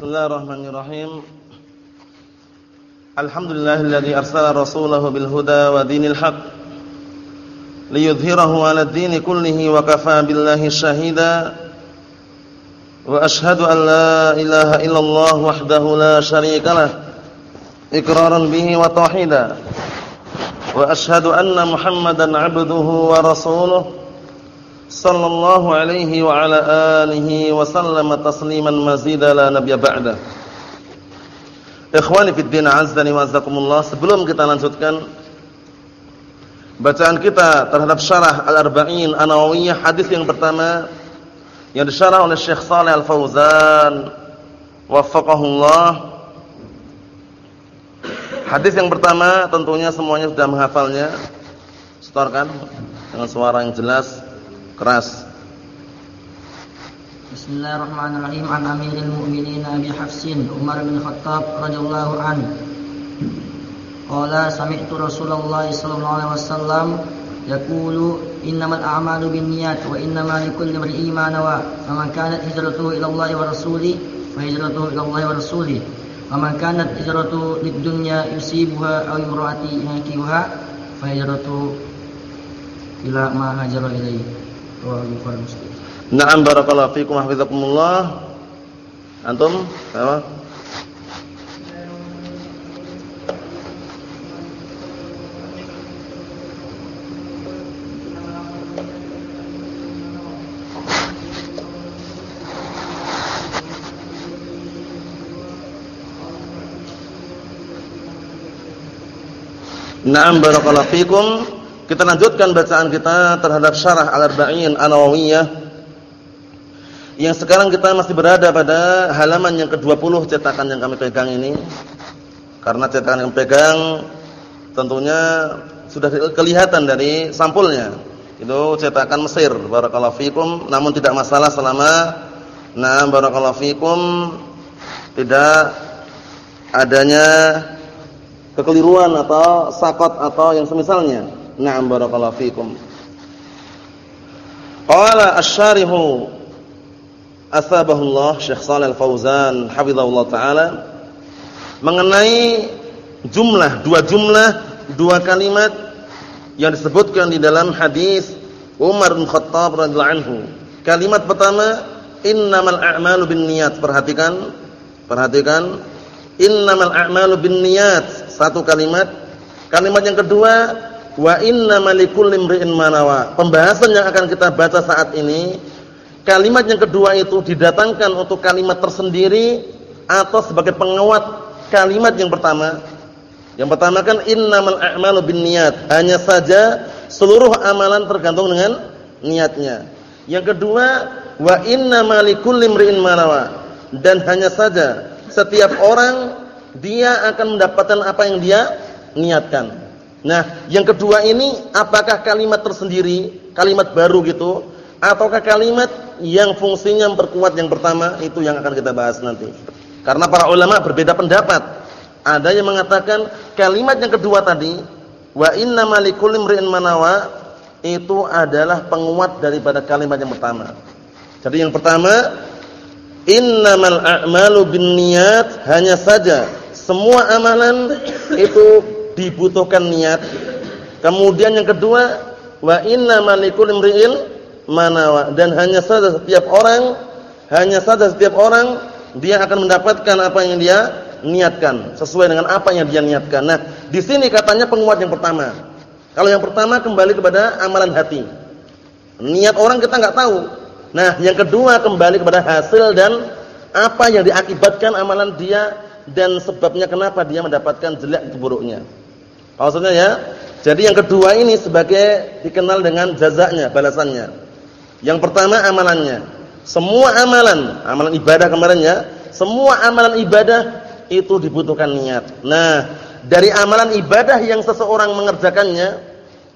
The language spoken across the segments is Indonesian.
Bismillahirrahmanirrahim. Alhamdulillahilladzi arsala rasulahu bil huda wa dinil haq liyudhhirahu 'ala ad-dini kullihi wa kafaa billahi shahida. Wa ashhadu an la ilaha illallah wahdahu la syarika lah iqraran bihi wa tauhida. Wa ashhadu anna Muhammadan 'abduhu wa rasuluhu sallallahu alaihi wa ala alihi wa sallama tasliman mazida la nabiyya ba'da. Ikhwani fid din azdani wa azakumullah, sebelum kita lanjutkan bacaan kita terhadap syarah Al-Arba'in An-Nawawiyah hadis yang pertama yang disyarah oleh Syekh Shalih Al-Fauzan waffaqahullah. Hadis yang pertama tentunya semuanya sudah menghafalnya. Setorkan dengan suara yang jelas keras. Bismillahirrahmanirrahim. An Amiril Mu'minin Abi Hafsin Umar bin Khattab radhiyallahu anhu. Qala sami'tu Rasulullah sallallahu alaihi wasallam yaqulu innamal a'malu binniyat wa innamal likulli imrin ma nawa. Faman kanat hijratuhu ila Allah wa rasulih fa hijratuhu ila Allah wa rasulih. Wa man kanat hijratuhu lid-dunya yusibuha aw imra'ati yankihuha fa hijratuhu ila ma hajara ilaihi. Na'am barakallahu fikum hafizakumullah. Antum? Apa? Na'am barakallahu fikum. Kita lanjutkan bacaan kita terhadap syarah Al-Arba'in An-Nawawiyah. Yang sekarang kita masih berada pada halaman yang ke-20 cetakan yang kami pegang ini. Karena cetakan yang pegang tentunya sudah kelihatan dari sampulnya. Itu cetakan Mesir, barakallahu fikum, namun tidak masalah selama nah barakallahu fikum tidak adanya kekeliruan atau sakot atau yang semisalnya. Na'am barakallahu fikum. Qala asy-syarihu asbahullah Syekh Shalal Al-Fauzan hafizahullah taala mengenai jumlah dua jumlah dua kalimat yang disebutkan di dalam hadis Umar bin Khattab radhiyallahu anhu. Kalimat pertama innamal a'malu binniyat. Perhatikan, perhatikan innamal a'malu binniyat. Satu kalimat. Kalimat yang kedua Wa inna malikul limri'in manawa. Pembahasan yang akan kita baca saat ini, kalimat yang kedua itu didatangkan untuk kalimat tersendiri atau sebagai penguat kalimat yang pertama. Yang pertama kan innamal a'malu binniyat. Hanya saja seluruh amalan tergantung dengan niatnya. Yang kedua, wa inna malikul limri'in manawa. Dan hanya saja setiap orang dia akan mendapatkan apa yang dia niatkan. Nah, yang kedua ini apakah kalimat tersendiri, kalimat baru gitu, ataukah kalimat yang fungsinya memperkuat yang pertama itu yang akan kita bahas nanti. Karena para ulama berbeda pendapat. Ada yang mengatakan kalimat yang kedua tadi, wa inna malikul imri'in manawa itu adalah penguat daripada kalimat yang pertama. Jadi yang pertama, innamal a'malu binniyat, hanya saja semua amalan itu dibutuhkan niat. Kemudian yang kedua, wa inna malikul imri'in manawa dan hanya saja setiap orang hanya saja setiap orang dia akan mendapatkan apa yang dia niatkan sesuai dengan apa yang dia niatkan. Nah, di sini katanya penguat yang pertama. Kalau yang pertama kembali kepada amalan hati. Niat orang kita nggak tahu. Nah, yang kedua kembali kepada hasil dan apa yang diakibatkan amalan dia dan sebabnya kenapa dia mendapatkan jelek buruknya. Maksudnya ya. Jadi yang kedua ini sebagai dikenal dengan jazaknya, balasannya. Yang pertama amalannya. Semua amalan, amalan ibadah kemarin ya, semua amalan ibadah itu dibutuhkan niat. Nah, dari amalan ibadah yang seseorang mengerjakannya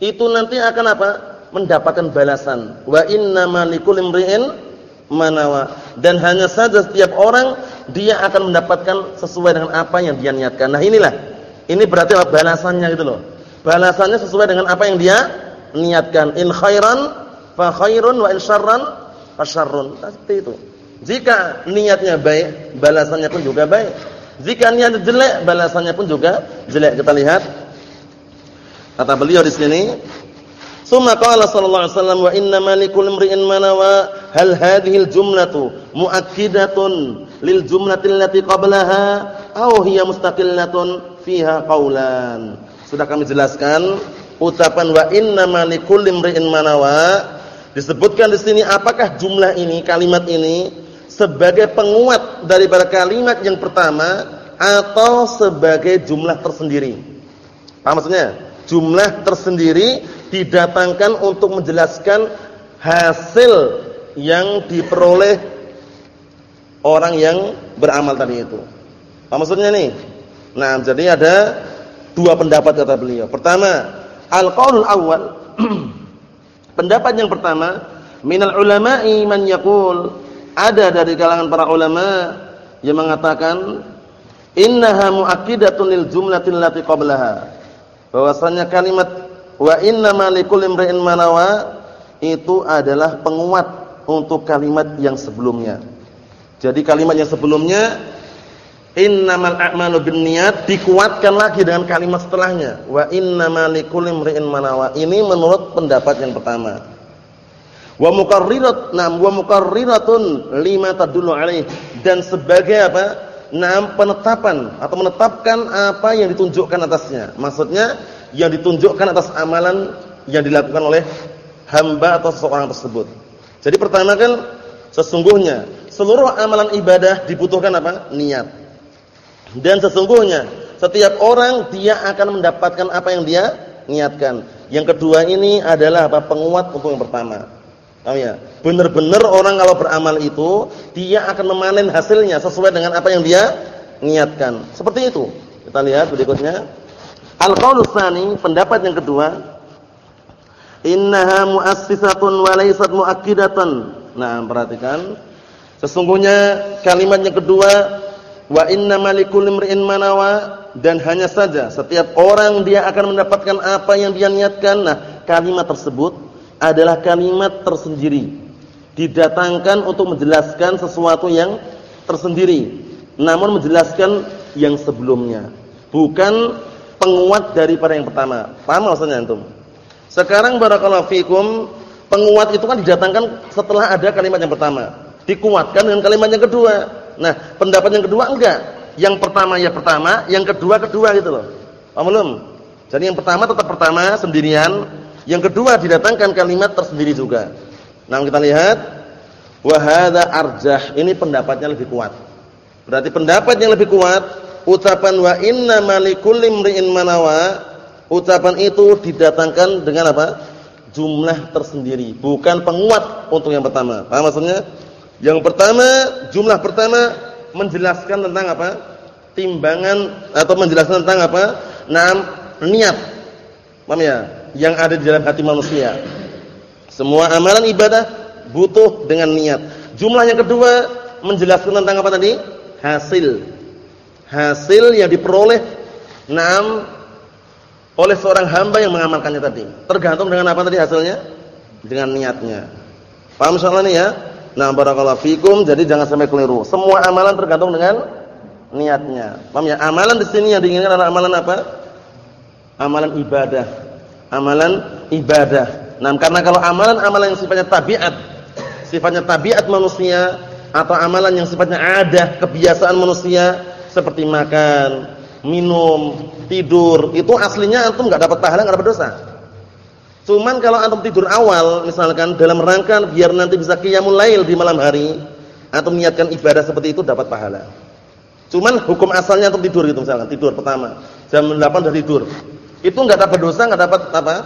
itu nanti akan apa? mendapatkan balasan. Wa innamal likulli imri'in manawa. Dan hanya saja setiap orang dia akan mendapatkan sesuai dengan apa yang dia niatkan. Nah, inilah ini berarti balasannya gitu loh. Balasannya sesuai dengan apa yang dia niatkan. In khairan fa khairun wa in syarran fa syarrun. Seperti itu. Jika niatnya baik, balasannya pun juga baik. Jika niatnya jelek, balasannya pun juga jelek. Kita lihat kata beliau di sini, Summa qala sallallahu alaihi wasallam wa inna malikul imri'in ma nawa hal hadhihi al-jumlatu muakkidatun lil jumlati allati qablaha aw hiya mustaqillatun fiha qaulan. Sudah kami jelaskan ucapan wa inna malikul imri'in ma nawa disebutkan di sini apakah jumlah ini kalimat ini sebagai penguat daripada kalimat yang pertama atau sebagai jumlah tersendiri. Apa maksudnya? Jumlah tersendiri didatangkan untuk menjelaskan hasil yang diperoleh orang yang beramal tadi itu. Apa maksudnya nih? Nah, jadi ada dua pendapat kata beliau. Pertama, al-qaulul awal. pendapat yang pertama, minal ulama'i man yaqul ada dari kalangan para ulama yang mengatakan innaha muakkidatun lil jumlatil lati qablaha. Bahwasanya kalimat Wa inna malikul imri'in manawa itu adalah penguat untuk kalimat yang sebelumnya. Jadi kalimat yang sebelumnya innamal a'malu binniyat dikuatkan lagi dengan kalimat setelahnya. Wa inna malikul imri'in manawa. Ini menurut pendapat yang pertama. Wa muqarrirat nam wa muqarriratun lima tadullu alaih dan sebagai apa? Nam penetapan atau menetapkan apa yang ditunjukkan atasnya. Maksudnya yang ditunjukkan atas amalan yang dilakukan oleh hamba atau seseorang tersebut. Jadi pertama kan sesungguhnya seluruh amalan ibadah dibutuhkan apa? Niat. Dan sesungguhnya setiap orang dia akan mendapatkan apa yang dia niatkan. Yang kedua ini adalah apa? Penguat untuk yang pertama. Paham ya? Benar-benar orang kalau beramal itu dia akan memanen hasilnya sesuai dengan apa yang dia niatkan. Seperti itu. Kita lihat berikutnya. Al-qaulu tsani, pendapat yang kedua, innaha muassisatun wa laysat muakkidatan. Nah, perhatikan. Sesungguhnya kalimat yang kedua, wa inna malikul imri'in manawa dan hanya saja setiap orang dia akan mendapatkan apa yang dia niatkan. Nah, kalimat tersebut adalah kalimat tersendiri. Didatangkan untuk menjelaskan sesuatu yang tersendiri, namun menjelaskan yang sebelumnya. Bukan penguat daripada yang pertama. Paham maksudnya antum? Sekarang barakallahu fikum, penguat itu kan didatangkan setelah ada kalimat yang pertama. Dikuatkan dengan kalimat yang kedua. Nah, pendapat yang kedua enggak. Yang pertama ya pertama, yang kedua kedua gitu loh. Paham belum? Jadi yang pertama tetap pertama sendirian, yang kedua didatangkan kalimat tersendiri juga. Nah, kita lihat wa arjah. Ini pendapatnya lebih kuat. Berarti pendapat yang lebih kuat ucapan wa inna malikul limri'in manawa ucapan itu didatangkan dengan apa? jumlah tersendiri, bukan penguat untuk yang pertama. Paham maksudnya? Yang pertama, jumlah pertama menjelaskan tentang apa? timbangan atau menjelaskan tentang apa? Naam, niat. Paham ya? Yang ada di dalam hati manusia. Semua amalan ibadah butuh dengan niat. Jumlah yang kedua menjelaskan tentang apa tadi? Hasil hasil yang diperoleh enam oleh seorang hamba yang mengamalkannya tadi. Tergantung dengan apa tadi hasilnya? Dengan niatnya. Paham soal ini ya? Nah, barakallahu fikum, jadi jangan sampai keliru. Semua amalan tergantung dengan niatnya. Paham ya? Amalan di sini yang diinginkan adalah amalan apa? Amalan ibadah. Amalan ibadah. Nah, karena kalau amalan-amalan yang sifatnya tabiat, sifatnya tabiat manusia atau amalan yang sifatnya ada, kebiasaan manusia, seperti makan, minum, tidur, itu aslinya antum enggak dapat pahala, enggak dapat dosa. Cuman kalau antum tidur awal misalkan dalam rangka biar nanti bisa qiyamul lail di malam hari, antum niatkan ibadah seperti itu dapat pahala. Cuman hukum asalnya antum tidur gitu misalkan, tidur pertama, jam 8 sudah tidur. Itu enggak dapat dosa, enggak dapat apa?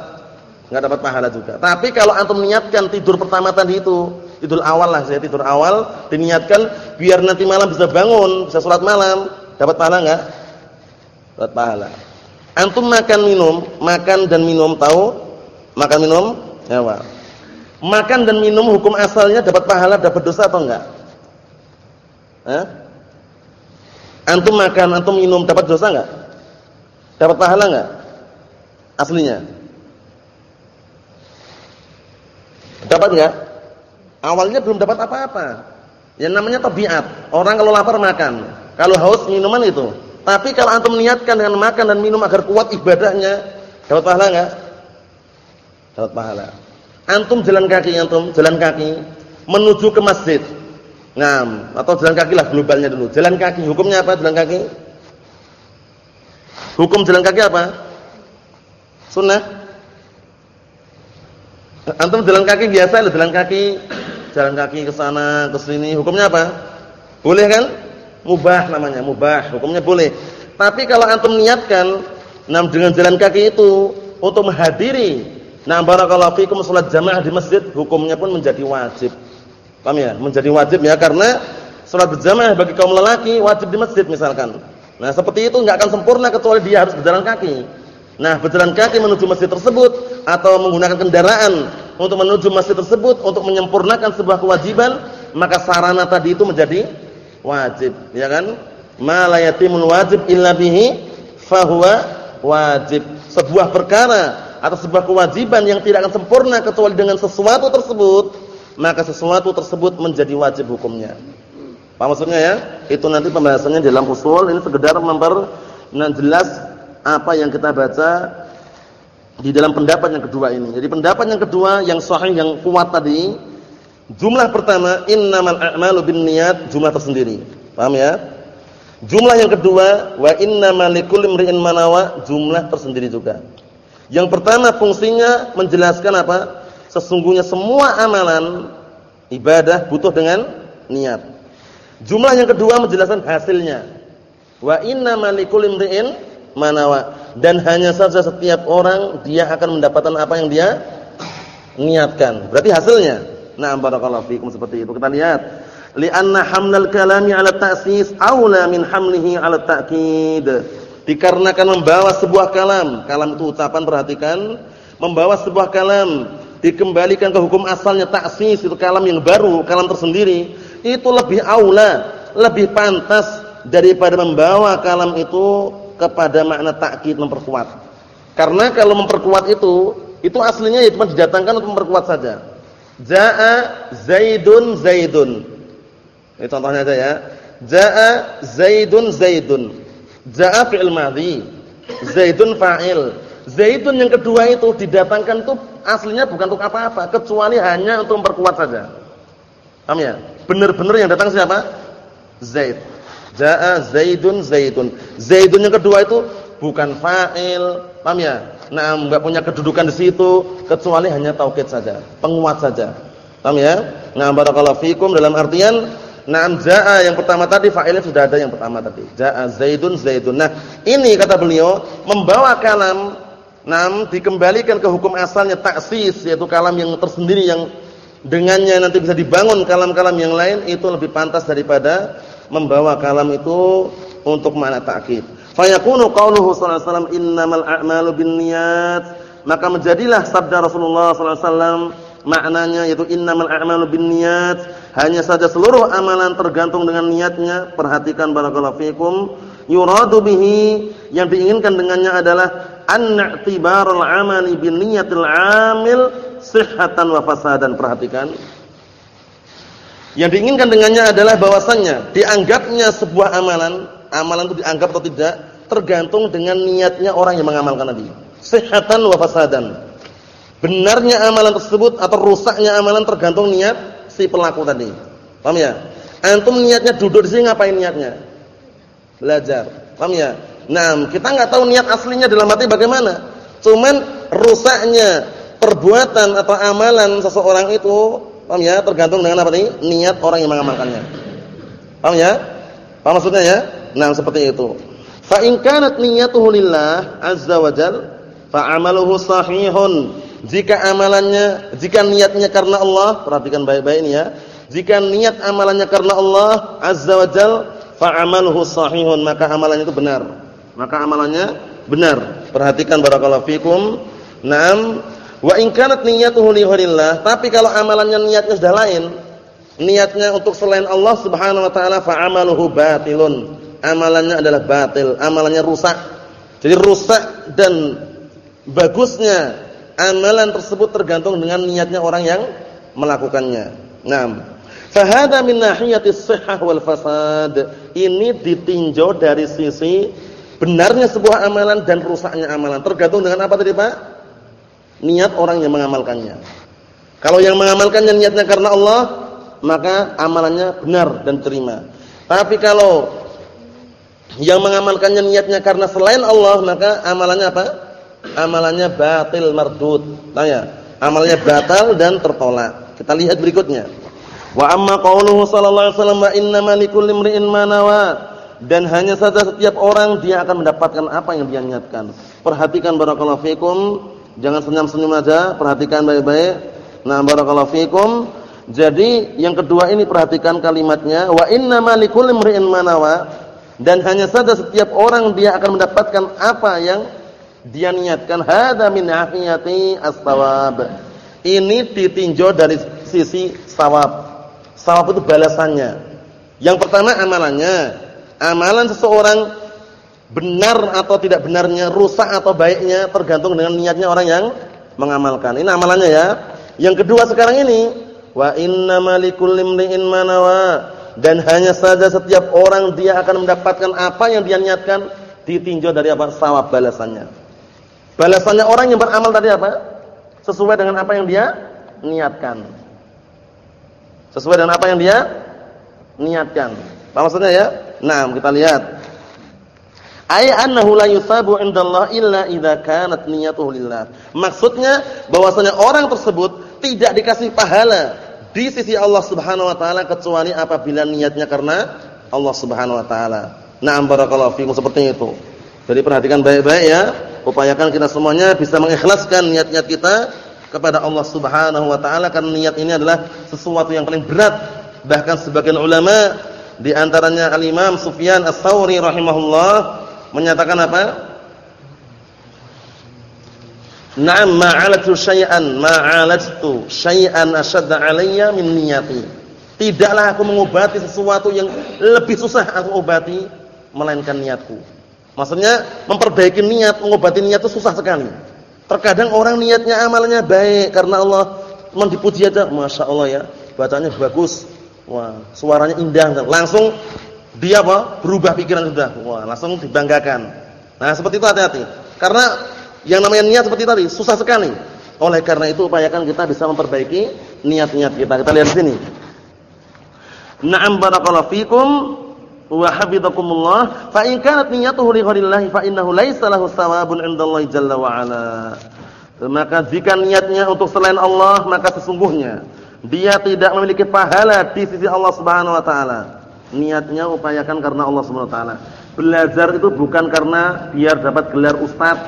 Enggak dapat pahala juga. Tapi kalau antum niatkan tidur pertama tadi itu, tidur awal lah saya tidur awal diniatkan biar nanti malam bisa bangun, bisa sholat malam, dapat pahala enggak? Dapat pahala. Antum makan minum, makan dan minum tahu? Makan minum? Ya. Makan dan minum hukum asalnya dapat pahala, dapat dosa atau enggak? Hah? Antum makan, antum minum dapat dosa enggak? Dapat pahala enggak? Aslinya. Dapat enggak? Awalnya belum dapat apa-apa. Yang namanya tabiat. Orang kalau lapar makan, kalau haus minuman itu. Tapi kalau antum niatkan dengan makan dan minum agar kuat ibadahnya, dapat pahala enggak? Dapat pahala. Antum jalan kaki antum, jalan kaki menuju ke masjid. Ngam, atau jalan kaki lah globalnya dulu. Jalan kaki, hukumnya apa jalan kaki? Hukum jalan kaki apa? Sunnah. Antum jalan kaki biasa, jalan kaki jalan kaki ke sana, ke sini, hukumnya apa? Boleh kan? Mubah namanya, mubah, hukumnya boleh. Tapi kalau antum niatkan nam dengan jalan kaki itu untuk menghadiri nah barakallahu fikum salat jamaah di masjid, hukumnya pun menjadi wajib. Paham ya? Menjadi wajib ya karena salat berjamaah bagi kaum lelaki wajib di masjid misalkan. Nah, seperti itu enggak akan sempurna kecuali dia harus berjalan kaki. Nah, berjalan kaki menuju masjid tersebut atau menggunakan kendaraan untuk menuju masjid tersebut untuk menyempurnakan sebuah kewajiban, maka sarana tadi itu menjadi wajib, ya kan? Ma la yatimul wajib illa bihi fahuwa wajib. Sebuah perkara atau sebuah kewajiban yang tidak akan sempurna kecuali dengan sesuatu tersebut, maka sesuatu tersebut menjadi wajib hukumnya. Apa maksudnya ya? Itu nanti pembahasannya dalam usul, ini sekedar memper nah jelas apa yang kita baca di dalam pendapat yang kedua ini. Jadi pendapat yang kedua yang sahih yang kuat tadi, jumlah pertama innamal a'malu binniyat, jumlah tersendiri. Paham ya? Jumlah yang kedua wa innamal likulli imri'in manawa, jumlah tersendiri juga. Yang pertama fungsinya menjelaskan apa? Sesungguhnya semua amalan ibadah butuh dengan niat. Jumlah yang kedua menjelaskan hasilnya. Wa innamal likulli imri'in manawa dan hanya saja setiap orang dia akan mendapatkan apa yang dia niatkan. Berarti hasilnya. Nah, barakallahu fikum seperti itu. Kita lihat. Li'anna hamlal kalami 'ala ta'sis aula min hamlihi 'ala ta'kid. Dikarenakan membawa sebuah kalam, kalam itu ucapan perhatikan, membawa sebuah kalam dikembalikan ke hukum asalnya taksis itu kalam yang baru, kalam tersendiri, itu lebih aula, lebih pantas daripada membawa kalam itu kepada makna takkid memperkuat. Karena kalau memperkuat itu, itu aslinya ya cuma didatangkan untuk memperkuat saja. Jaa Zaidun Zaidun. Ini contohnya aja ya. Jaa Zaidun Zaidun. Jaa fi'il madhi. Zaidun fa'il. Zaidun yang kedua itu didatangkan itu aslinya bukan untuk apa-apa, kecuali hanya untuk memperkuat saja. Paham ya? Benar-benar yang datang siapa? Zaid. Jaa Zaidun Zaidun. Zaidun yang kedua itu bukan fa'il, paham ya? Nah, enggak punya kedudukan di situ kecuali hanya taukid saja, penguat saja. Paham ya? Nah, barakallahu fikum dalam artian Naam jaa yang pertama tadi fa'ilnya sudah ada yang pertama tadi. Jaa Zaidun Zaidun. Nah, ini kata beliau membawa kalam naam dikembalikan ke hukum asalnya taksis yaitu kalam yang tersendiri yang dengannya nanti bisa dibangun kalam-kalam yang lain itu lebih pantas daripada membawa kalam itu untuk makna ta'kid. Fayakunu qauluhu sallallahu alaihi wasallam innamal a'malu binniyat. Maka menjadilah sabda Rasulullah sallallahu alaihi wasallam maknanya yaitu innamal a'malu binniyat. Hanya saja seluruh amalan tergantung dengan niatnya. Perhatikan barakallahu fikum. Yuradu bihi yang diinginkan dengannya adalah an-i'tibarul amali binniyatil 'amil sihhatan wa fasadan. Perhatikan yang diinginkan dengannya adalah bahwasannya dianggapnya sebuah amalan, amalan itu dianggap atau tidak tergantung dengan niatnya orang yang mengamalkan tadi. Sehatan wa fasadan. Benarnya amalan tersebut atau rusaknya amalan tergantung niat si pelaku tadi. Paham ya? Antum niatnya duduk di sini ngapain niatnya? Belajar. Paham ya? Nah, kita nggak tahu niat aslinya dalam hati bagaimana. Cuman rusaknya perbuatan atau amalan seseorang itu Paham ya? Tergantung dengan apa nih? Niat orang yang mengamalkannya. Paham ya? Paham maksudnya ya? Nah, seperti itu. Fa in kanat niyyatuhu lillah azza wa jal fa sahihun. Jika amalannya, jika niatnya karena Allah, perhatikan baik-baik ini ya. Jika niat amalannya karena Allah azza wa fa amaluhu sahihun, maka amalannya itu benar. Maka amalannya benar. Perhatikan barakallahu fikum. Naam Wa in kanat niyyatuhu li ghairillah, tapi kalau amalannya niatnya sudah lain, niatnya untuk selain Allah Subhanahu wa taala fa amaluhu batilun. Amalannya adalah batil, amalannya rusak. Jadi rusak dan bagusnya amalan tersebut tergantung dengan niatnya orang yang melakukannya. Naam. Fahada min nahiyati sihhah wal fasad. Ini ditinjau dari sisi benarnya sebuah amalan dan rusaknya amalan. Tergantung dengan apa tadi, Pak? Niat orang yang mengamalkannya. Kalau yang mengamalkannya niatnya karena Allah, maka amalannya benar dan terima. Tapi kalau yang mengamalkannya niatnya karena selain Allah, maka amalannya apa? Amalannya batil mardud. Tanya, amalnya batal dan tertolak. Kita lihat berikutnya. Wa amma qauluhu sallallahu alaihi wasallam wa innama likulli imri'in ma nawa. Dan hanya saja setiap orang dia akan mendapatkan apa yang dia niatkan. Perhatikan barakallahu fikum, jangan senyum-senyum aja, perhatikan baik-baik. Nah, barakallahu fikum. Jadi yang kedua ini perhatikan kalimatnya wa innama likulli imri'in ma nawa. Dan hanya saja setiap orang dia akan mendapatkan apa yang dia niatkan. Hadza min ahiyati as-sawab. Ini ditinjau dari sisi sawab Sawab itu balasannya. Yang pertama amalannya. Amalan seseorang benar atau tidak benarnya, rusak atau baiknya tergantung dengan niatnya orang yang mengamalkan. Ini amalannya ya. Yang kedua sekarang ini, wa innamal likulli imri'in ma dan hanya saja setiap orang dia akan mendapatkan apa yang dia niatkan ditinjau dari apa? Sawab balasannya. Balasannya orang yang beramal tadi apa? Sesuai dengan apa yang dia niatkan. Sesuai dengan apa yang dia niatkan. Apa maksudnya ya? Nah, kita lihat. Ay annahu la yusabu indallah illa idza kanat niyyatuhu lillah. Maksudnya bahwasanya orang tersebut tidak dikasih pahala di sisi Allah Subhanahu wa taala kecuali apabila niatnya karena Allah Subhanahu wa taala. Na'am barakallahu fikum seperti itu. Jadi perhatikan baik-baik ya. Upayakan kita semuanya bisa mengikhlaskan niat-niat kita kepada Allah Subhanahu wa taala karena niat ini adalah sesuatu yang paling berat. Bahkan sebagian ulama di antaranya Al-Imam Sufyan Ats-Tsauri rahimahullah menyatakan apa? Na'am ma'alatu syai'an ma'alatu syai'an asyadda 'alayya min niyati. Tidaklah aku mengobati sesuatu yang lebih susah aku obati melainkan niatku. Maksudnya memperbaiki niat, mengobati niat itu susah sekali. Terkadang orang niatnya amalnya baik karena Allah mendipuji aja, masya Allah ya, bacanya bagus, wah suaranya indah, langsung dia apa berubah pikiran sudah, wah langsung dibanggakan. Nah seperti itu hati-hati, karena yang namanya niat seperti tadi susah sekali. Oleh karena itu upayakan kita bisa memperbaiki niat-niat kita. Kita lihat sini. Na'am barakallahu fikum wa habidakumullah fa in kanat niyyatuhu li ghairillah fa innahu laisa lahu thawabun 'indallahi jalla wa ala. Maka jika niatnya untuk selain Allah maka sesungguhnya dia tidak memiliki pahala di sisi Allah Subhanahu wa taala. Niatnya upayakan karena Allah Subhanahu wa taala. Belajar itu bukan karena biar dapat gelar ustaz.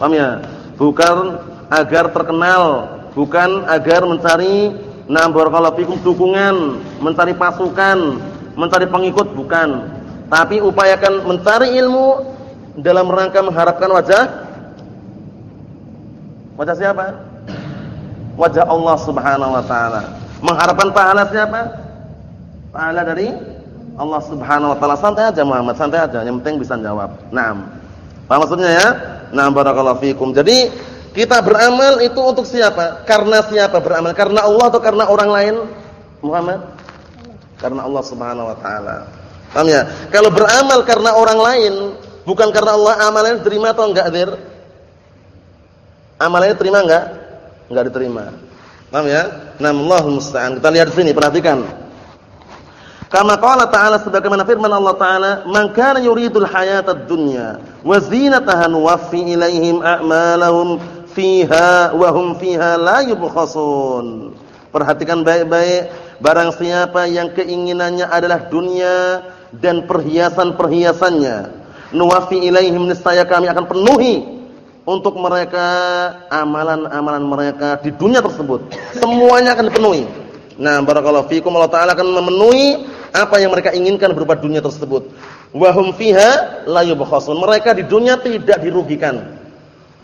Paham ya? Bukan agar terkenal bukan agar mencari barakallahu fikum dukungan mencari pasukan mencari pengikut bukan, tapi upayakan mencari ilmu dalam rangka mengharapkan wajah wajah siapa? Wajah Allah Subhanahu wa taala. Mengharapkan pahala siapa? Pahala dari Allah Subhanahu wa taala. Santai aja Muhammad, santai aja, yang penting bisa jawab. Naam. Apa maksudnya ya? Naam barakallahu fikum. Jadi kita beramal itu untuk siapa? Karena siapa beramal? Karena Allah atau karena orang lain? Muhammad? Karena Allah Subhanahu wa taala. Paham ya? Kalau beramal karena orang lain, bukan karena Allah, amalannya diterima atau enggak, Dir? Amalannya terima enggak? Enggak diterima. Paham ya? Allahul musta'an. Kita lihat sini, perhatikan. Kama qala ta'ala sebagaimana firman Allah taala, "Man kana yuridul hayatad dunya wa zinataha nuwaffi ilaihim a'malahum fiha wa hum fiha la yubkhasun." Perhatikan baik-baik Barang siapa yang keinginannya adalah dunia dan perhiasan-perhiasannya, nuwafi ilaihim niscaya kami akan penuhi untuk mereka amalan-amalan mereka di dunia tersebut. Semuanya akan dipenuhi. Nah, barakallahu fikum Allah taala akan memenuhi apa yang mereka inginkan berupa dunia tersebut. Wa hum fiha la yubkhasun. Mereka di dunia tidak dirugikan.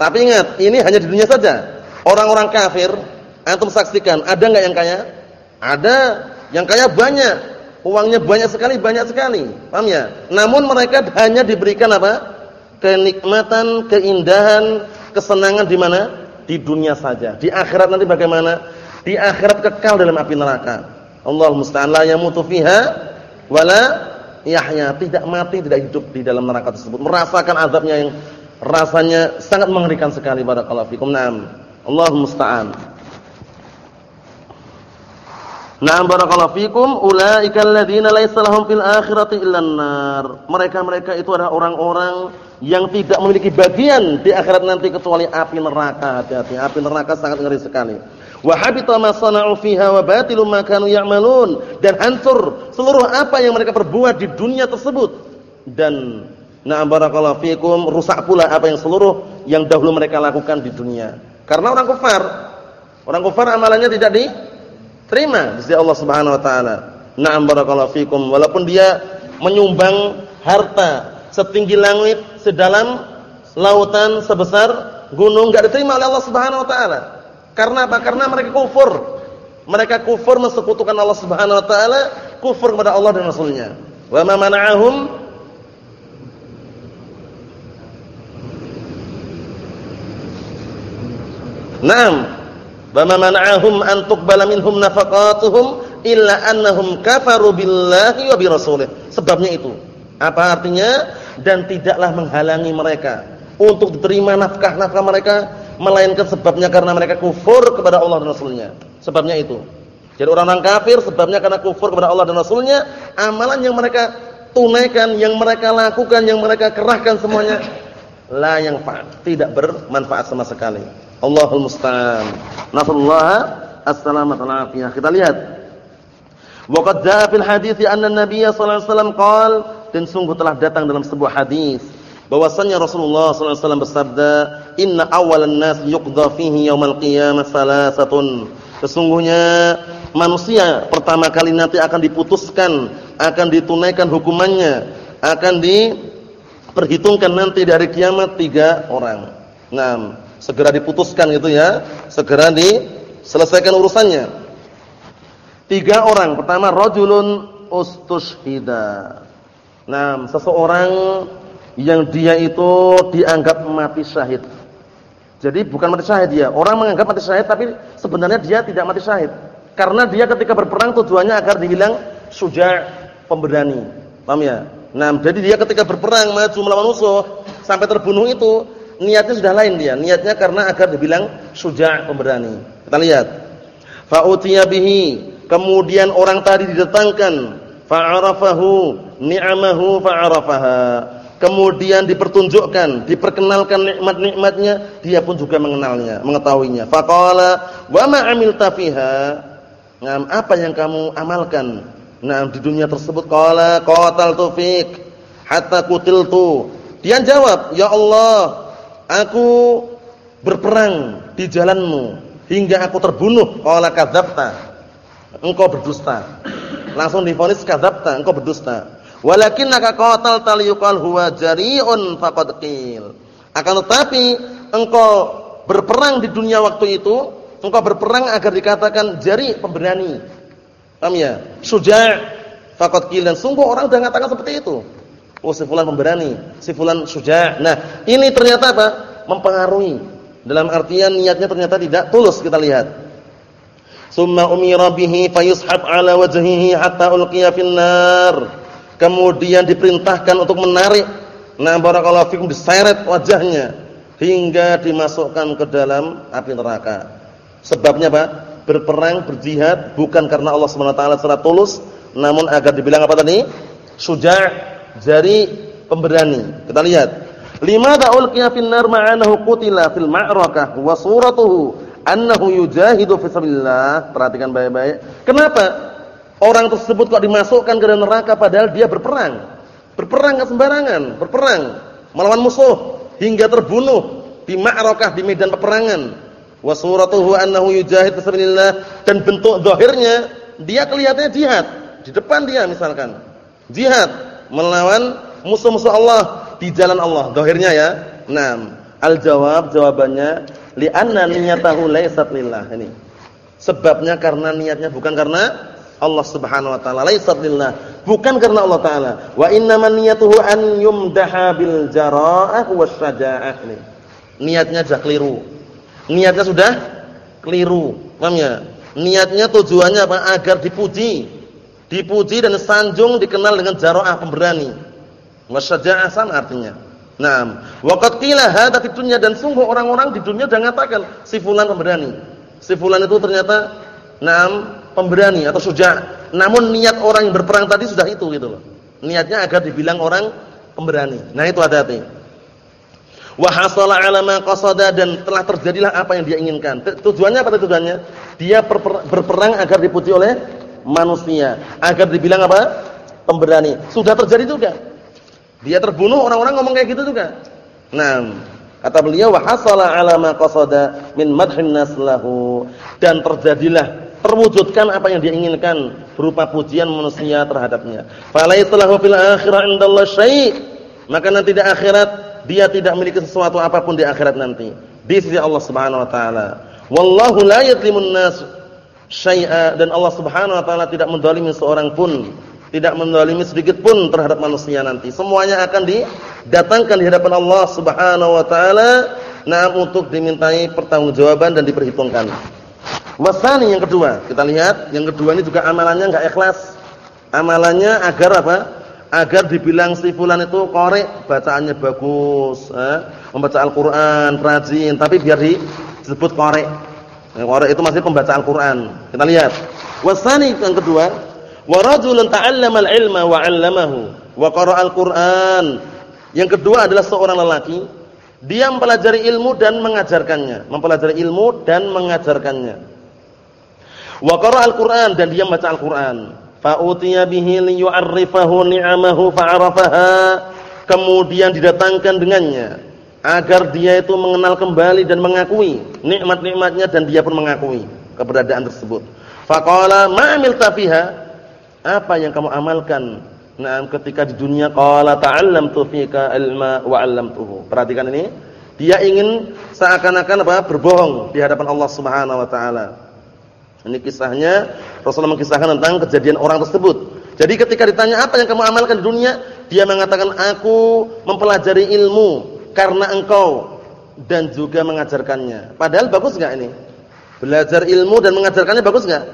Tapi ingat, ini hanya di dunia saja. Orang-orang kafir, antum saksikan, ada enggak yang kaya? Ada yang kaya banyak, uangnya banyak sekali, banyak sekali. Paham ya? Namun mereka hanya diberikan apa? Kenikmatan, keindahan, kesenangan di mana? Di dunia saja. Di akhirat nanti bagaimana? Di akhirat kekal dalam api neraka. Allah musta'an la yamutu fiha wala yahya, tidak mati, tidak hidup di dalam neraka tersebut, merasakan azabnya yang rasanya sangat mengerikan sekali barakallahu fikum. Naam. Allah musta'an. Naam barakallahu fikum ulaika alladziina laisa lahum fil akhirati illan nar. Mereka-mereka itu adalah orang-orang yang tidak memiliki bagian di akhirat nanti kecuali api neraka. Hati-hati, api neraka sangat ngeri sekali. Wa habita ma sana'u fiha wa batilu ma kanu ya'malun dan hancur seluruh apa yang mereka perbuat di dunia tersebut. Dan na'am barakallahu fikum rusak pula apa yang seluruh yang dahulu mereka lakukan di dunia. Karena orang kafir, orang kafir amalannya tidak di Terima sisi Allah Subhanahu wa taala. Na'am barakallahu fikum. Walaupun dia menyumbang harta setinggi langit, sedalam lautan, sebesar gunung enggak diterima oleh Allah Subhanahu wa taala. Karena apa? Karena mereka kufur. Mereka kufur mensekutukan Allah Subhanahu wa taala, kufur kepada Allah dan Rasulnya. Wa ma mana'ahum Naam Wa ma mana'ahum an tuqbala minhum nafaqatuhum illa annahum kafaru billahi wa bi rasulih. Sebabnya itu. Apa artinya? Dan tidaklah menghalangi mereka untuk diterima nafkah-nafkah mereka melainkan sebabnya karena mereka kufur kepada Allah dan Rasulnya. Sebabnya itu. Jadi orang-orang kafir sebabnya karena kufur kepada Allah dan Rasulnya, amalan yang mereka tunaikan, yang mereka lakukan, yang mereka kerahkan semuanya la yang tidak bermanfaat sama sekali. Allahul musta'an. Nasallahu as-salamata wal afiyah. Kita lihat. Wa qad jaa fil hadits anna an-nabiy sallallahu alaihi wasallam qaal dan sungguh telah datang dalam sebuah hadis bahwasanya Rasulullah sallallahu alaihi wasallam bersabda, "Inna awwalan nas yuqda fihi yaumal qiyamah salasatun." Sesungguhnya manusia pertama kali nanti akan diputuskan, akan ditunaikan hukumannya, akan diperhitungkan nanti dari kiamat tiga orang. Nah, segera diputuskan gitu ya, segera diselesaikan urusannya. Tiga orang, pertama rajulun ustushhida. Nah, seseorang yang dia itu dianggap mati syahid. Jadi bukan mati syahid dia, orang menganggap mati syahid tapi sebenarnya dia tidak mati syahid. Karena dia ketika berperang tujuannya agar dibilang suja pemberani. Paham ya? Nah, jadi dia ketika berperang maju melawan musuh sampai terbunuh itu niatnya sudah lain dia. Niatnya karena agar dibilang suja' pemberani. Kita lihat. Fa'utiya bihi. Kemudian orang tadi didatangkan. Fa'arafahu ni'amahu fa'arafaha. Kemudian dipertunjukkan, diperkenalkan nikmat-nikmatnya, dia pun juga mengenalnya, mengetahuinya. Faqala wa ma 'amilta fiha? Apa yang kamu amalkan? Nah, di dunia tersebut qala qataltu fik hatta qutiltu. Dia jawab, "Ya Allah, Aku berperang di jalanmu hingga aku terbunuh. Qala kadzabta. Engkau berdusta. Langsung divonis kadzabta, engkau berdusta. Walakinnaka qatalta liyuqal huwa jari'un faqad. Akan tetapi engkau berperang di dunia waktu itu, engkau berperang agar dikatakan jari pemberani. Paham ya? Suja' faqad dan sungguh orang sudah mengatakan seperti itu. Oh si fulan pemberani, si fulan suja. Nah, ini ternyata apa? Mempengaruhi. Dalam artian niatnya ternyata tidak tulus kita lihat. Summa umira bihi fayushab ala wajhihi hatta ulqiya finnar. Kemudian diperintahkan untuk menarik nah barakallahu fikum diseret wajahnya hingga dimasukkan ke dalam api neraka. Sebabnya apa? Berperang, berjihad bukan karena Allah Subhanahu wa taala secara tulus, namun agar dibilang apa tadi? Suja' jari pemberani. Kita lihat. Lima ulqiya fin nar ma'anahu qutila fil ma'rakah wa suratuhu annahu yujahidu fi. Perhatikan baik-baik. Kenapa orang tersebut kok dimasukkan ke neraka padahal dia berperang? Berperang enggak sembarangan, berperang melawan musuh hingga terbunuh di ma'rakah di medan peperangan. Wa suratuhu annahu yujahidu fi sabilillah dan bentuk zahirnya dia kelihatannya jihad. Di depan dia misalkan. Jihad melawan musuh-musuh Allah di jalan Allah. Zahirnya ya. Naam. Al-jawab jawabannya li'anna niyatahu laysat lillah. Ini. Sebabnya karena niatnya bukan karena Allah Subhanahu wa taala, laysat lillah. Bukan karena Allah taala. Wa innaman niyatuhu an yumdaha bil jara'ah wasyaja'ah. Niatnya sudah keliru. Niatnya sudah keliru. Paham ya? Niatnya tujuannya apa? Agar dipuji. Dipuji dan sanjung dikenal dengan jaroah pemberani. Wasyaja'ah sama artinya. Naam. Waqad qila hadza fid dunya dan sungguh orang-orang di dunia sudah mengatakan si fulan pemberani. Si fulan itu ternyata naam pemberani atau suja. Namun niat orang yang berperang tadi sudah itu gitu loh. Niatnya agar dibilang orang pemberani. Nah itu hati-hati. Wa hasala 'ala ma qasada dan telah terjadilah apa yang dia inginkan. Tujuannya apa tujuannya? Dia berperang agar dipuji oleh manusia, agar dibilang apa? Pemberani. Sudah terjadi juga. Dia terbunuh orang-orang ngomong kayak gitu juga. Nah, kata beliau wa hasala 'ala ma qasada min madhin nas lahu dan terjadilah terwujudkan apa yang dia inginkan berupa pujian manusia terhadapnya. Falaislahu fil akhirah indallahi syai'. Maka nanti di akhirat dia tidak memiliki sesuatu apa pun di akhirat nanti di sisi Allah Subhanahu wa taala. Wallahu la yadlimun nas syai'a dan Allah Subhanahu wa taala tidak menzalimi seorang pun tidak menzalimi sedikit pun terhadap manusia nanti. Semuanya akan didatangkan di hadapan Allah Subhanahu wa taala nah untuk dimintai pertanggungjawaban dan diperhitungkan. Wasani yang kedua, kita lihat yang kedua ini juga amalannya enggak ikhlas. Amalannya agar apa? Agar dibilang si fulan itu korek, bacaannya bagus, eh? membaca Al-Qur'an, rajin, tapi biar disebut korek. Korek itu masih pembaca Al-Qur'an. Kita lihat. Wasani yang kedua, Wa rajulun ta'allama al-ilma wa 'allamahu wa qara'a al-Qur'an. Yang kedua adalah seorang lelaki, dia mempelajari ilmu dan mengajarkannya, mempelajari ilmu dan mengajarkannya. Wa qara'a al-Qur'an dan dia membaca Al-Qur'an. Fa utiya bihi liyu'arrifahu ni'amahu fa'arafaha. Kemudian didatangkan dengannya agar dia itu mengenal kembali dan mengakui nikmat-nikmatnya dan dia pun mengakui keberadaan tersebut. Faqala ma 'amilta fiha? Apa yang kamu amalkan? Nah, ketika di dunia qala ta'allamtu fika ilma wa 'allamtuhu. Perhatikan ini. Dia ingin seakan-akan apa? berbohong di hadapan Allah Subhanahu wa taala. Ini kisahnya Rasulullah mengisahkan tentang kejadian orang tersebut. Jadi ketika ditanya apa yang kamu amalkan di dunia, dia mengatakan aku mempelajari ilmu karena engkau dan juga mengajarkannya. Padahal bagus enggak ini? Belajar ilmu dan mengajarkannya bagus enggak?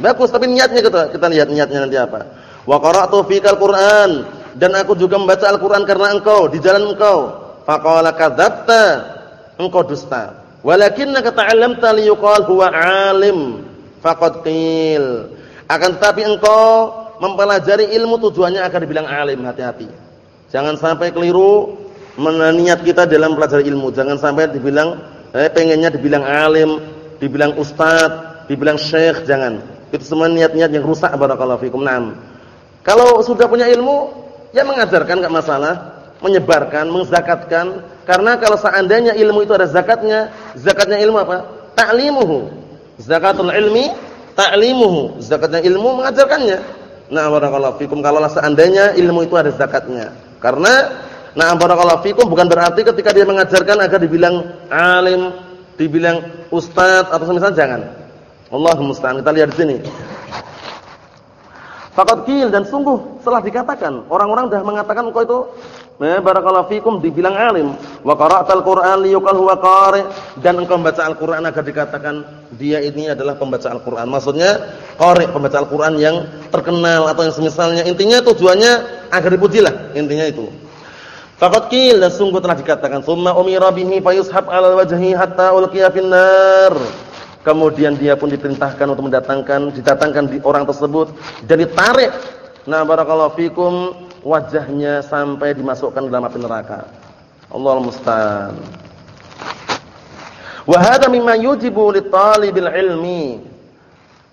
Bagus, tapi niatnya kita kita lihat niatnya nanti apa. Wa qara'tu fikal Qur'an dan aku juga membaca Al-Qur'an karena engkau di jalan engkau. Faqala kadzabta. Engkau dusta. Walakinnaka ta'allamta liyuqal huwa 'alim. Faqad qil. Akan tetapi engkau mempelajari ilmu tujuannya akan dibilang alim, hati-hati. Jangan sampai keliru menaniat kita dalam pelajari ilmu. Jangan sampai dibilang eh pengennya dibilang alim, dibilang ustaz, dibilang syekh, jangan. Itu semua niat-niat yang rusak barakallahu fikum. Naam. Kalau sudah punya ilmu, ya mengajarkan enggak masalah, menyebarkan, menzakatkan. Karena kalau seandainya ilmu itu ada zakatnya, zakatnya ilmu apa? Ta'limuhu. Zakatul ilmi ta'limuhu. Zakatnya ilmu mengajarkannya. Nah, barakallahu fikum kalau seandainya ilmu itu ada zakatnya. Karena nah barakallahu fikum bukan berarti ketika dia mengajarkan agar dibilang alim, dibilang ustaz atau semisal jangan. Allahu musta'an. Kita lihat di sini. Faqad qil dan sungguh telah dikatakan, orang-orang sudah mengatakan engkau itu eh, barakallahu fikum dibilang alim, wa qara'tal Qur'an liyuqal huwa qari' dan engkau membaca Al-Qur'an agar dikatakan dia ini adalah pembaca Al-Qur'an. Maksudnya qari' pembaca Al-Qur'an yang terkenal atau yang semisalnya. Intinya tujuannya agar dipujilah, intinya itu. Faqad qil dan sungguh telah dikatakan, "Tsumma umira bihi fayushab 'ala wajhi hatta ulqiya finnar." Kemudian dia pun diperintahkan untuk mendatangkan, didatangkan di orang tersebut dan ditarik. Nah, barakallahu fikum wajahnya sampai dimasukkan dalam api neraka. Allah musta'an. Wa hadha mimma yujibu li talibil ilmi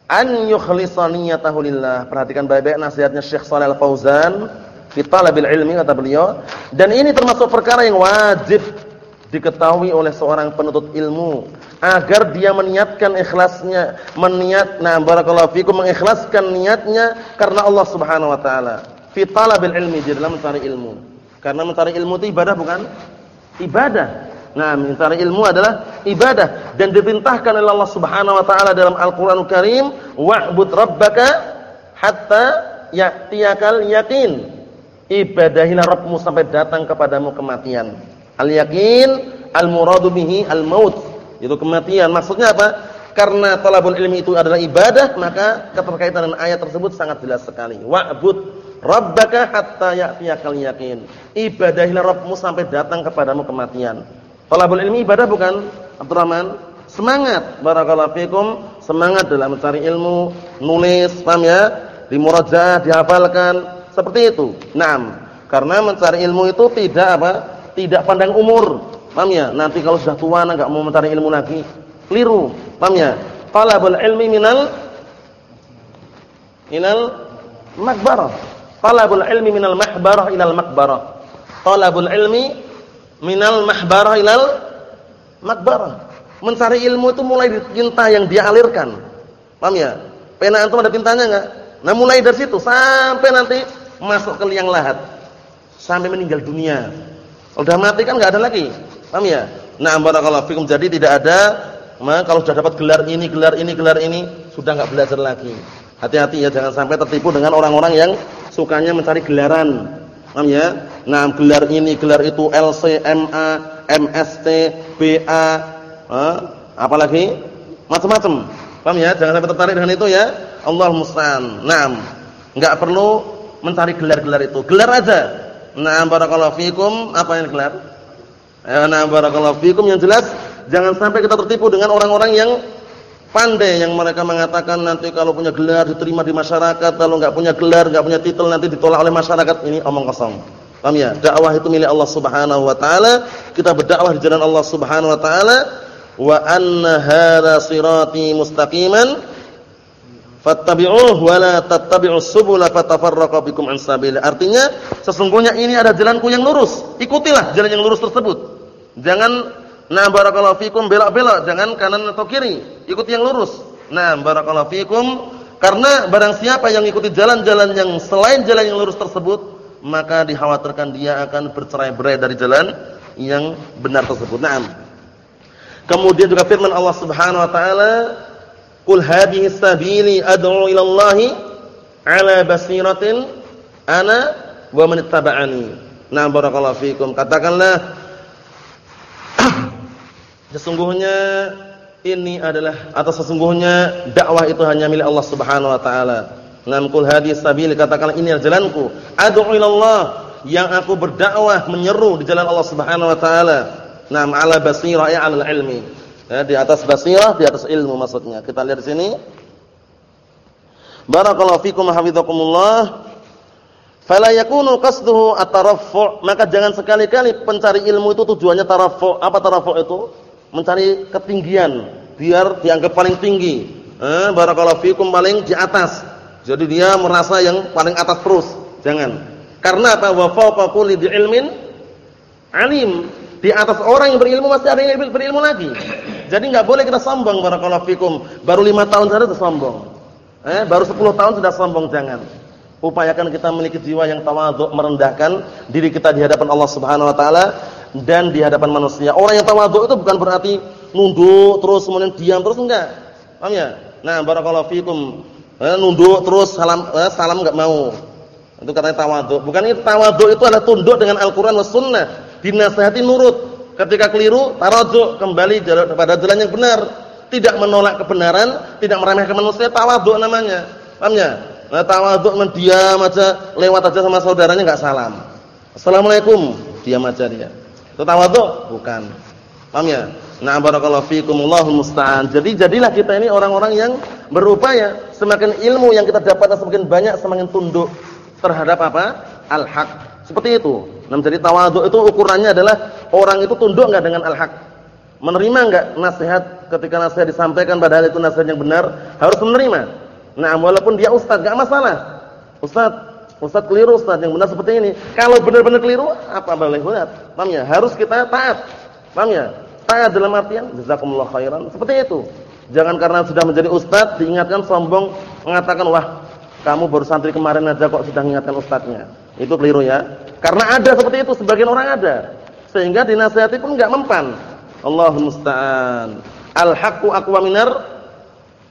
an yukhlisa niyyatahu lillah. Perhatikan baik-baik nasihatnya Syekh Shalal Al-Fauzan fi talabil ilmi kata beliau, dan ini termasuk perkara yang wajib diketahui oleh seorang penuntut ilmu agar dia meniatkan ikhlasnya, meniat nah barakallahu fikum mengikhlaskan niatnya karena Allah Subhanahu wa taala. Fi talabil ilmi di dalam mencari ilmu. Karena mencari ilmu itu ibadah bukan? Ibadah. Nah, mencari ilmu adalah ibadah dan diperintahkan oleh Allah Subhanahu wa taala dalam Al-Qur'anul Karim, "Wa'bud rabbaka hatta ya'tiyakal yaqin." Ibadahilah Rabbmu sampai datang kepadamu kematian. Al-yaqin al-muradu bihi al-maut itu kematian. Maksudnya apa? karena talabul ilmi itu adalah ibadah, maka keterkaitan dengan ayat tersebut sangat jelas sekali. Wa'bud rabbaka hatta ya'tiyakal yakin. Ibadahilah Rabbmu sampai datang kepadamu kematian. Talabul ilmi ibadah bukan, Abdurrahman? Semangat barakallahu fikum, semangat dalam mencari ilmu, nulis, paham ya? Di murajaah, dihafalkan, seperti itu. Naam. Karena mencari ilmu itu tidak apa? Tidak pandang umur. Paham ya? Nanti kalau sudah tua enggak mau mencari ilmu lagi, Keliru. Paham ya? Talabul ilmi minal minal makbarah. Talabul ilmi minal mahbarah ilal makbarah. Talabul ilmi minal mahbarah ilal makbarah. Mencari ilmu itu mulai dari tinta yang dia alirkan. Paham ya? Pena antum ada tintanya enggak? Nah, mulai dari situ sampai nanti masuk ke liang lahat. Sampai meninggal dunia. Sudah mati kan enggak ada lagi. Paham ya? Nah, barakallahu fikum. Jadi tidak ada maka kalau sudah dapat gelar ini, gelar ini, gelar ini, sudah enggak belajar lagi. Hati-hati ya jangan sampai tertipu dengan orang-orang yang sukanya mencari gelaran. Paham ya? Nah, gelar ini, gelar itu LC, MA, MST, BA, eh, apalagi macam-macam. Paham ya? Jangan sampai tertarik dengan itu ya. Allah musta'an. Naam. Enggak perlu mencari gelar-gelar itu. Gelar aja. Nah, barakallahu fikum, apa yang gelar? Ya, nah, barakallahu fikum yang jelas Jangan sampai kita tertipu dengan orang-orang yang pandai yang mereka mengatakan nanti kalau punya gelar diterima di masyarakat, kalau enggak punya gelar, enggak punya titel nanti ditolak oleh masyarakat. Ini omong kosong. Paham ya? Dakwah itu milik Allah Subhanahu wa taala. Kita berdakwah di jalan Allah Subhanahu wa taala. Wa anna hadza sirati mustaqiman fattabi'uhu wa la tattabi'us subula fatafarraqu bikum an sabili. Artinya sesungguhnya ini ada jalanku yang lurus. Ikutilah jalan yang lurus tersebut. Jangan Nah barakallahu fikum belok-belok, jangan kanan atau kiri, ikuti yang lurus. Nah barakallahu fikum karena barang siapa yang ikuti jalan-jalan yang selain jalan yang lurus tersebut, maka dikhawatirkan dia akan bercerai-berai dari jalan yang benar tersebut. Naam. Kemudian juga firman Allah Subhanahu wa taala, "Qul hadhihi sabili ad'u ila Allah 'ala basiratin ana wa man ittaba'ani." Nah barakallahu fikum. Katakanlah Sesungguhnya ini adalah atau sesungguhnya dakwah itu hanya milik Allah Subhanahu wa taala. Namkul hadis sabil katakanlah ini adalah jalanku. Ad'u ilallah yang aku berdakwah menyeru di jalan Allah Subhanahu wa taala. Nam ala basirah ya ala ilmi. Ya, di atas basirah, di atas ilmu maksudnya. Kita lihat di sini. Barakallahu fikum hafizakumullah. Fala yakunu qasduhu at-taraffu', maka jangan sekali-kali pencari ilmu itu tujuannya taraffu'. Apa taraffu' itu? Mencari ketinggian biar dianggap paling tinggi. Eh, barakallahu fikum paling di atas. Jadi dia merasa yang paling atas terus. Jangan. Karena apa? Wa fawqa kulli ilmin alim. Di atas orang yang berilmu masih ada yang berilmu lagi. Jadi enggak boleh kita sombong barakallahu fikum. Baru lima tahun saja sudah sombong. Eh, baru 10 tahun sudah sombong jangan. Upayakan kita memiliki jiwa yang tawadhu, merendahkan diri kita di hadapan Allah Subhanahu wa taala dan di hadapan manusia. Orang yang tawadhu itu bukan berarti nunduk terus kemudian diam terus enggak. Paham ya? Nah, barakallahu fikum. Eh, nunduk terus salam eh, salam enggak mau. Itu katanya tawadhu. Bukan itu tawadhu itu adalah tunduk dengan Al-Qur'an was sunnah. Dinasihati nurut. Ketika keliru, taradhu kembali pada jalan yang benar. Tidak menolak kebenaran, tidak meremehkan manusia, tawadhu namanya. Paham ya? Nah, tawadhu mendiam aja, lewat aja sama saudaranya enggak salam. Assalamualaikum, diam aja dia. Itu tawadhu? Bukan. Paham ya? Nah, barakallahu fiikumullahu musta'an. Jadi jadilah kita ini orang-orang yang berupaya semakin ilmu yang kita dapat semakin banyak semakin tunduk terhadap apa? Al-haq. Seperti itu. Nah, jadi tawadhu itu ukurannya adalah orang itu tunduk enggak dengan al-haq? Menerima enggak nasihat ketika nasihat disampaikan padahal itu nasihat yang benar? Harus menerima. Nah, walaupun dia ustaz enggak masalah. Ustaz, Ustaz keliru Ustaz, yang benar seperti ini. Kalau benar-benar keliru, apa boleh buat? Paham ya? Harus kita taat. Paham ya? Taat dalam artian jazakumullah khairan. Seperti itu. Jangan karena sudah menjadi ustaz diingatkan sombong mengatakan wah kamu baru santri kemarin aja kok sudah mengingatkan ustaznya. Itu keliru ya. Karena ada seperti itu sebagian orang ada. Sehingga dinasihati pun enggak mempan. Allahumma musta'an. Al-haqqu aqwa minar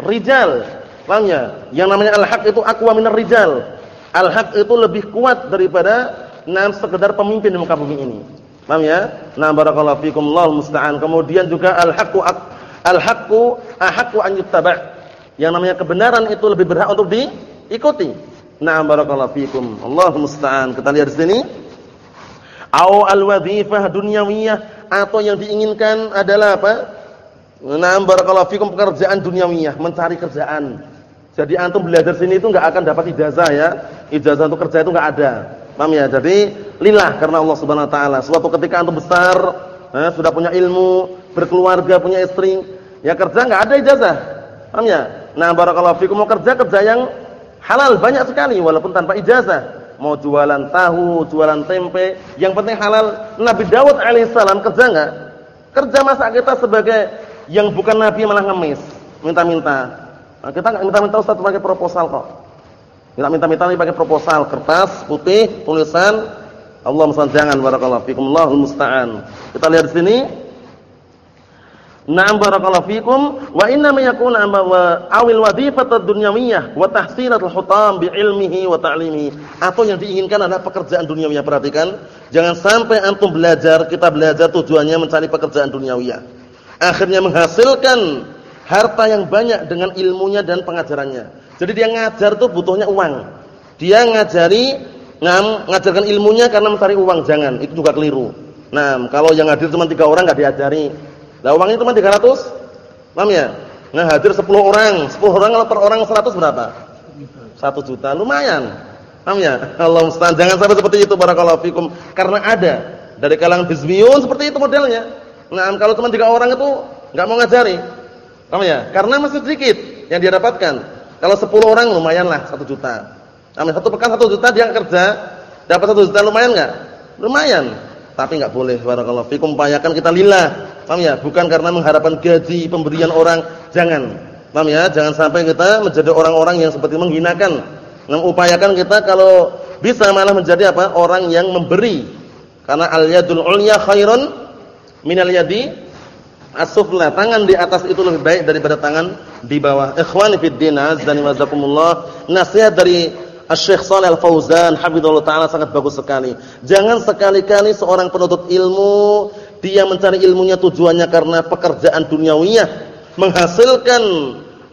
rijal. Paham ya? Yang namanya al-haq itu aqwa minar rijal Al-haq itu lebih kuat daripada nam sekedar pemimpin di muka bumi ini. Paham ya? Nah barakallahu fikum Allah musta'an. Kemudian juga al-haqqu Al-haqqu ahaqqu an yuttaba'. Yang namanya kebenaran itu lebih berhak untuk diikuti. Na'am barakallahu fikum. Allahu musta'an. Kita lihat di sini. Au al-wadhifah dunyawiyah atau yang diinginkan adalah apa? Na'am barakallahu fikum pekerjaan dunyawiyah, mencari kerjaan. Jadi antum belajar sini itu enggak akan dapat ijazah ya. Ijazah untuk kerja itu enggak ada. Paham ya? Jadi lillah karena Allah Subhanahu wa taala. Suatu ketika antum besar, eh, sudah punya ilmu, berkeluarga, punya istri, ya kerja enggak ada ijazah. Paham ya? Nah, barakallahu fikum mau kerja kerja yang halal banyak sekali walaupun tanpa ijazah. Mau jualan tahu, jualan tempe, yang penting halal. Nabi Dawud alaihissalam kerja enggak? Kerja masa kita sebagai yang bukan nabi malah ngemis, minta-minta. Nah, kita enggak minta-minta Ustaz pakai proposal kok. Enggak minta-minta pakai proposal, kertas putih, tulisan Allah musta'an jangan barakallahu fikum Allahul musta'an. Kita lihat di sini Na'am barakallahu fikum wa inna ma yakuna wa awil wadhifatud dunyawiyah wa tahsilatul hutam bi ilmihi wa ta'limihi. Atau yang diinginkan adalah pekerjaan duniawiyah. Perhatikan, jangan sampai antum belajar, kita belajar tujuannya mencari pekerjaan duniawiyah. Akhirnya menghasilkan harta yang banyak dengan ilmunya dan pengajarannya. Jadi dia ngajar tuh butuhnya uang. Dia ngajari ngam, ngajarkan ilmunya karena mencari uang, jangan. Itu juga keliru. Nah, kalau yang hadir cuma tiga orang enggak diajari lah uangnya cuma 300. Paham ya? Nah, hadir 10 orang, 10 orang kalau per orang 100 berapa? 1 juta, lumayan. Paham ya? Allah musta'an. Jangan sampai seperti itu barakallahu fikum karena ada dari kalangan hizbiyun seperti itu modelnya. Nah, kalau cuma 3 orang itu enggak mau ngajari. Paham ya? Karena masih sedikit yang dia dapatkan. Kalau 10 orang lumayan lah 1 juta. Amin. Satu pekan 1 juta dia kerja, dapat 1 juta lumayan enggak? Lumayan. Tapi enggak boleh barakallahu fikum upayakan kita lillah Paham ya? Bukan karena mengharapkan gaji, pemberian orang, jangan. Paham ya? Jangan sampai kita menjadi orang-orang yang seperti menghinakan. Nah, upayakan kita kalau bisa malah menjadi apa? Orang yang memberi. Karena al-yadul ulya khairun minal yadi as-sufla. Tangan di atas itu lebih baik daripada tangan di bawah. Ikhwani fid din, azza wa jazakumullah. Nasihat dari Asy-Syaikh Shalih Al-Fauzan hafizallahu taala sangat bagus sekali. Jangan sekali-kali seorang penuntut ilmu dia mencari ilmunya tujuannya karena pekerjaan duniawiyah, menghasilkan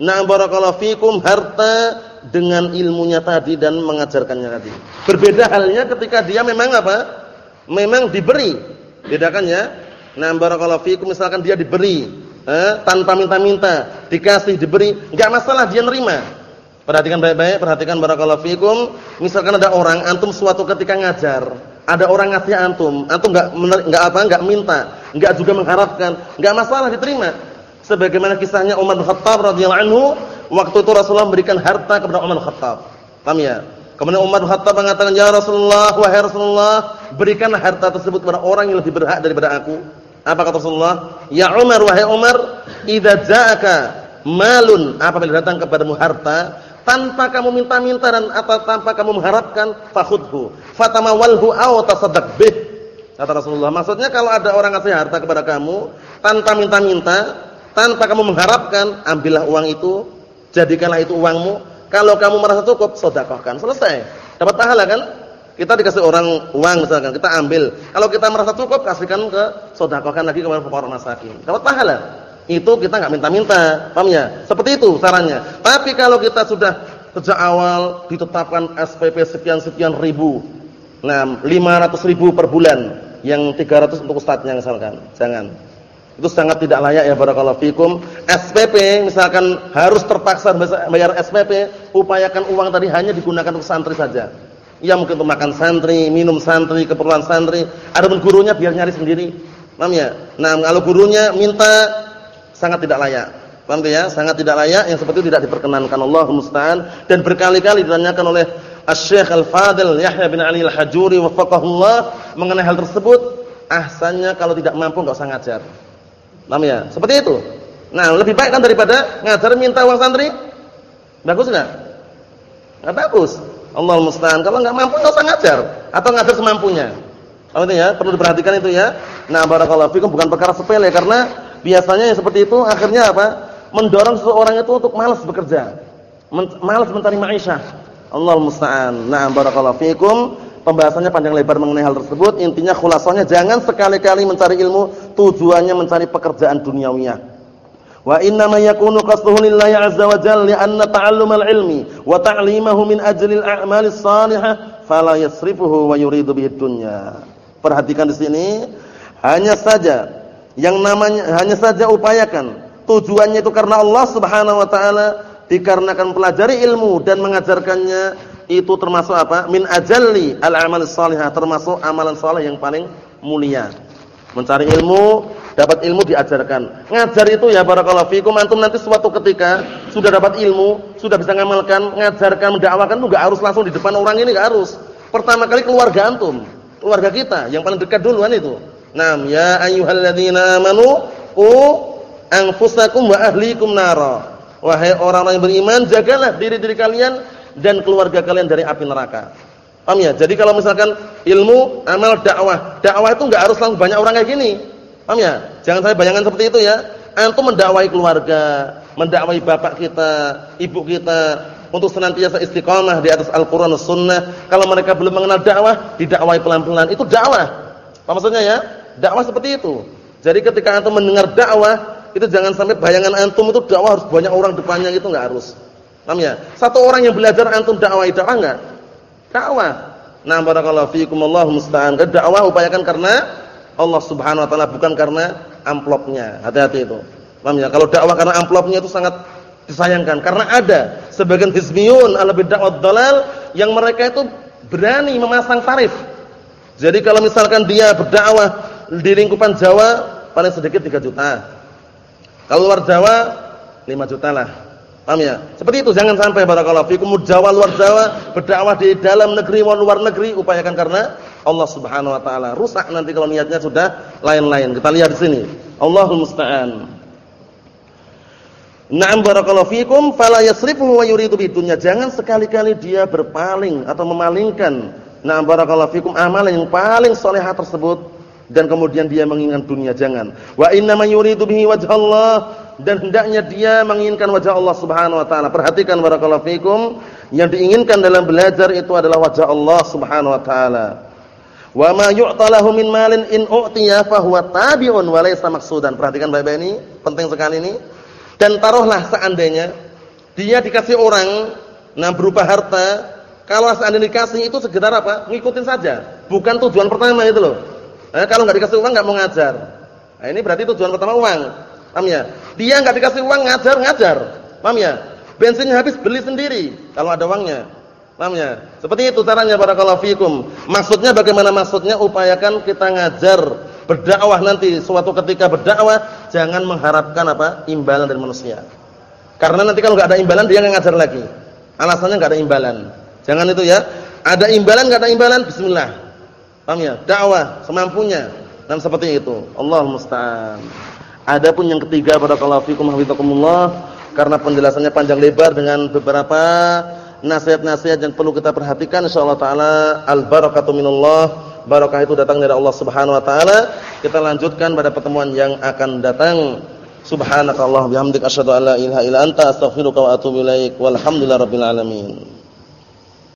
na'am barakallahu fikum harta dengan ilmunya tadi dan mengajarkannya tadi. Berbeda halnya ketika dia memang apa? Memang diberi. Bedakan ya. Na'am barakallahu fikum misalkan dia diberi eh, tanpa minta-minta, dikasih, diberi, enggak masalah dia nerima. Perhatikan baik-baik, perhatikan barakallahu fikum. Misalkan ada orang antum suatu ketika ngajar, ada orang ngasih antum, antum enggak enggak apa, enggak minta, enggak juga mengharapkan, enggak masalah diterima. Sebagaimana kisahnya Umar bin Khattab radhiyallahu anhu, waktu itu Rasulullah memberikan harta kepada Umar bin Khattab. Paham ya? Kemudian Umar bin Khattab mengatakan, "Ya Rasulullah, wahai Rasulullah, berikanlah harta tersebut kepada orang yang lebih berhak daripada aku." Apa kata Rasulullah? "Ya Umar, wahai Umar, idza ja'aka malun apabila datang kepadamu harta tanpa kamu minta-minta dan atau tanpa kamu mengharapkan fakhudhu fatamawalhu aw tasaddaq bih. Kata Rasulullah maksudnya kalau ada orang ngasih harta kepada kamu tanpa minta-minta tanpa kamu mengharapkan ambillah uang itu jadikanlah itu uangmu. Kalau kamu merasa cukup sedekahkan selesai. Dapat pahala kan kita dikasih orang uang misalkan kita ambil kalau kita merasa cukup kasihkan ke sedekahkan lagi kepada orang masakin dapat pahala itu kita nggak minta-minta, paham ya? Seperti itu sarannya. Tapi kalau kita sudah sejak awal ditetapkan SPP sekian-sekian ribu, nah 500 ribu per bulan, yang 300 untuk ustadznya misalkan, jangan. Itu sangat tidak layak ya barakallahu fikum. SPP misalkan harus terpaksa bayar SPP, upayakan uang tadi hanya digunakan untuk santri saja. Ya mungkin untuk makan santri, minum santri, keperluan santri. Adapun gurunya biar nyari sendiri. Paham ya? Nah, kalau gurunya minta sangat tidak layak. Paham ya? Sangat tidak layak yang seperti itu tidak diperkenankan Allah musta'an dan berkali-kali ditanyakan oleh Asy-Syaikh Al-Fadil Yahya bin Ali Al-Hajuri wafaqahullah mengenai hal tersebut, ahsannya kalau tidak mampu enggak usah ngajar. Paham ya? Seperti itu. Nah, lebih baik kan daripada ngajar minta uang santri? Bagus enggak? Enggak bagus. Allah musta'an. Kalau enggak mampu enggak usah ngajar atau ngajar semampunya. Paham ya? Perlu diperhatikan itu ya. Nah, barakallahu fikum bukan perkara sepele karena Biasanya yang seperti itu akhirnya apa? Mendorong seseorang itu untuk malas bekerja. Malas mencari maisha. Allah musta'an. Nah, barakallahu fikum. Pembahasannya panjang lebar mengenai hal tersebut. Intinya khulasanya jangan sekali-kali mencari ilmu tujuannya mencari pekerjaan duniawiyah. Wa inna ma yakunu qasduhu lillahi azza wa jalla li'anna ta'allumal ilmi wa ta'limahu min ajli al-a'malis salihah fala yasrifuhu wa yuridu bihi dunya. Perhatikan di sini hanya saja yang namanya hanya saja upayakan tujuannya itu karena Allah Subhanahu wa taala dikarenakan pelajari ilmu dan mengajarkannya itu termasuk apa? Min ajalli al-amal salihah, termasuk amalan saleh yang paling mulia. Mencari ilmu, dapat ilmu diajarkan. Ngajar itu ya barakallahu fikum antum nanti suatu ketika sudah dapat ilmu, sudah bisa ngamalkan, ngajarkan, mendakwakan itu enggak harus langsung di depan orang ini enggak harus. Pertama kali keluarga antum, keluarga kita yang paling dekat duluan itu. Naam ya ayyuhalladzina amanu qu anfusakum wa ahlikum nara. Wahai orang-orang yang beriman, jagalah diri-diri kalian dan keluarga kalian dari api neraka. Paham ya? Jadi kalau misalkan ilmu, amal, dakwah. Dakwah itu enggak harus langsung banyak orang kayak gini. Paham ya? Jangan saya bayangkan seperti itu ya. Antum mendakwai keluarga, mendakwai bapak kita, ibu kita untuk senantiasa istiqamah di atas Al-Qur'an dan Sunnah. Kalau mereka belum mengenal dakwah, didakwai pelan-pelan. Itu dakwah. Apa maksudnya ya? Dakwah seperti itu. Jadi ketika antum mendengar dakwah, itu jangan sampai bayangan antum itu dakwah harus banyak orang depannya itu enggak harus. Paham ya? Satu orang yang belajar antum dakwah dakwah enggak? Dakwah. Nah, barakallahu fiikum Allahu musta'an. Dakwah upayakan karena Allah Subhanahu wa taala bukan karena amplopnya. Hati-hati itu. Paham ya? Kalau dakwah karena amplopnya itu sangat disayangkan karena ada sebagian hizbiyun ala bid'ah dalal yang mereka itu berani memasang tarif. Jadi kalau misalkan dia berdakwah di lingkupan Jawa paling sedikit 3 juta. Kalau luar Jawa 5 juta lah. Paham ya? Seperti itu jangan sampai barakallahu fikum Jawa luar Jawa berdakwah di dalam negeri maupun luar negeri upayakan karena Allah Subhanahu wa taala. Rusak nanti kalau niatnya sudah lain-lain. Kita lihat di sini. Allahul musta'an. Na'am barakallahu fikum fala yasrifu wa yuridu bidunya. Jangan sekali-kali dia berpaling atau memalingkan na'am barakallahu fikum amalan yang paling salehah tersebut dan kemudian dia menginginkan dunia jangan. Wa inna ma yuridu bihi wajhallah dan hendaknya dia menginginkan wajah Allah Subhanahu wa taala. Perhatikan barakallahu fikum, yang diinginkan dalam belajar itu adalah wajah Allah Subhanahu wa taala. Wa ma yu'talahu min malin in u'tiya fa huwa tabi'un wa laysa maqsudan. Perhatikan baik-baik ini, penting sekali ini. Dan taruhlah seandainya dia dikasih orang nah berupa harta, kalau seandainya dikasih itu sekedar apa? Ngikutin saja, bukan tujuan pertama itu loh. Eh, kalau nggak dikasih uang nggak mau ngajar. Nah, ini berarti tujuan pertama uang. Paham ya? Dia enggak dikasih uang ngajar-ngajar. Paham ya? Bensinnya habis beli sendiri kalau ada uangnya. Paham ya? Seperti itu caranya barakallahu fikum. Maksudnya bagaimana maksudnya? Upayakan kita ngajar, berdakwah nanti suatu ketika berdakwah jangan mengharapkan apa? imbalan dari manusia. Karena nanti kalau enggak ada imbalan dia enggak ngajar lagi. Alasannya enggak ada imbalan. Jangan itu ya. Ada imbalan enggak ada imbalan bismillah. Paham ya? Dakwah semampunya. Dan seperti itu. Allah musta'an. Adapun yang ketiga barakallahu fikum hafizakumullah karena penjelasannya panjang lebar dengan beberapa nasihat-nasihat yang perlu kita perhatikan insyaallah taala al barakatu minallah. Barakah itu datang dari Allah Subhanahu wa taala. Kita lanjutkan pada pertemuan yang akan datang. Subhanakallah bihamdika asyhadu an la ilaha illa anta astaghfiruka wa atubu ilaik. Walhamdulillahirabbil alamin